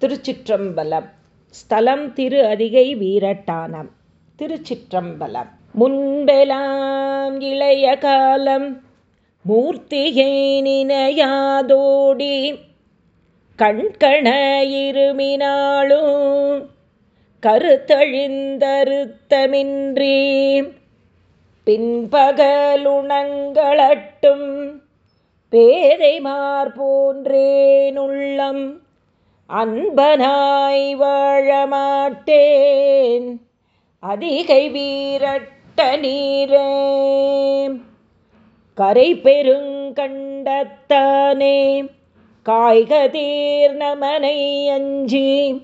திருச்சிற்றம்பலம். ஸ்தலம் திரு அதிகை வீரட்டானம். திருச்சிற்றம்பலம். முன்பெலாம் இளைய காலம் மூர்த்திகை நினையாதோடி கண்கண இருமினாளும் கருத்தழிந்தருத்தமின்றி பின்பகலுணங்களட்டும் பேரைமார் போன்றேனுள்ளம் அன்பனாய் வாழமாட்டேன். அதிகை வீரட்ட நீரே. கரை பெருங்கண்டத்தானே காய்கதீர் நமனை அஞ்சி.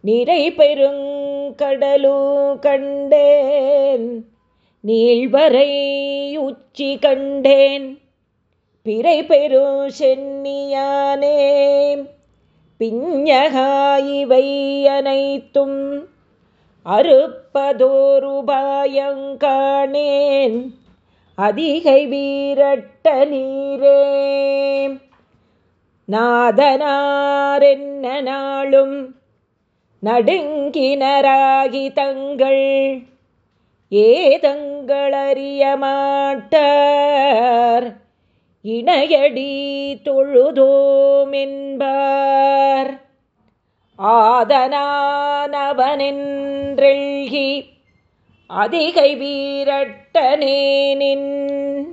நிறை பெருங்கடலூ கண்டேன். நீழ்வரை உச்சி கண்டேன். பிறை பெரு சென்னியானே. பிஞகாயிவை அனைத்தும் அறுப்பதோருபாயங்காணேன் அதிகை வீரட்ட நீரே. நாதனாரென்ன நாளும் நடுங்கினராகி தங்கள் ஏதங்களறிய மாட்டார். இணையடி தொழுதோமென்பார். ஆதனானவனென்றெழ்கி அதிகை வீரட்டனேனின்.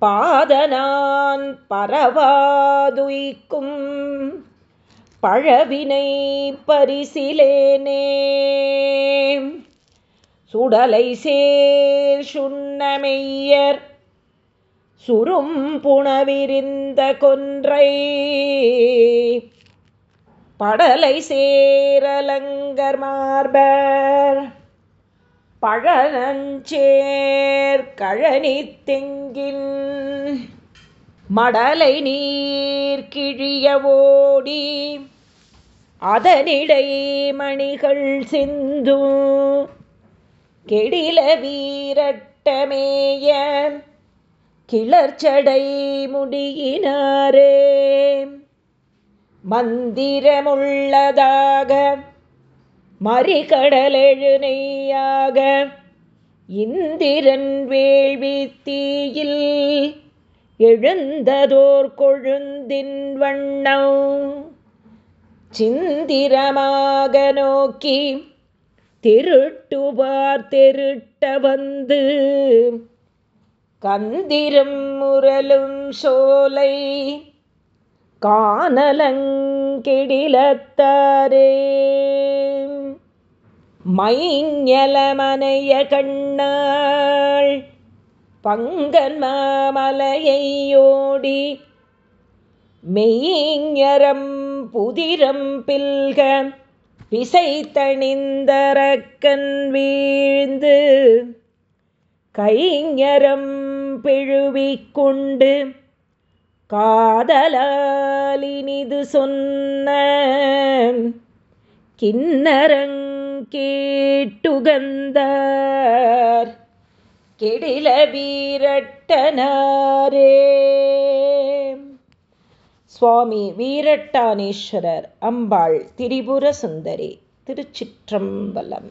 பாதனான் பரவாதுய்க்கும் பழவினை பரிசிலேனே. சுடலை சேர் சுண்ணமெய்யர் சுரும் புணவிரிந்த கொன்றை. படலை சேரலங்கர் மார்பர். பழனஞ்சேர் கழனி தெங்கின் மடலை நீர் கிழிய ஓடி. அதனிடை மணிகள் சிந்து. கெடில வீரட்டமேயன் கிளர்ச்சடை முடியினாரே. மந்திரமுள்ளதாக மறிகடலெழு இந்திரன் வேள்வி தீயில் எழுந்ததோர் கொழுந்தின் வண்ணம். சிந்திரமாக நோக்கி திருட்டுவார் திருட்ட வந்து கந்திரும் முரலும் சோலை காணலங்கெடிலத்தாரே. மைஞலமனைய கண்ணாள் பங்கன் மாமலையோடி மெய்ஞரம் புதிரம் பில்க பிசைத்தணிந்தரக்கன் வீழ்ந்து கைஞரம் பிழுவிக் கொண்டு காதலாலினிது சொன்ன கிண்ணரங்கேட்டுகந்தார் கெடில வீரட்டனாரே. சுவாமி வீரட்டானேஸ்வரர் அம்பாள் திரிபுர சுந்தரி திருச்சிற்றம்பலம்.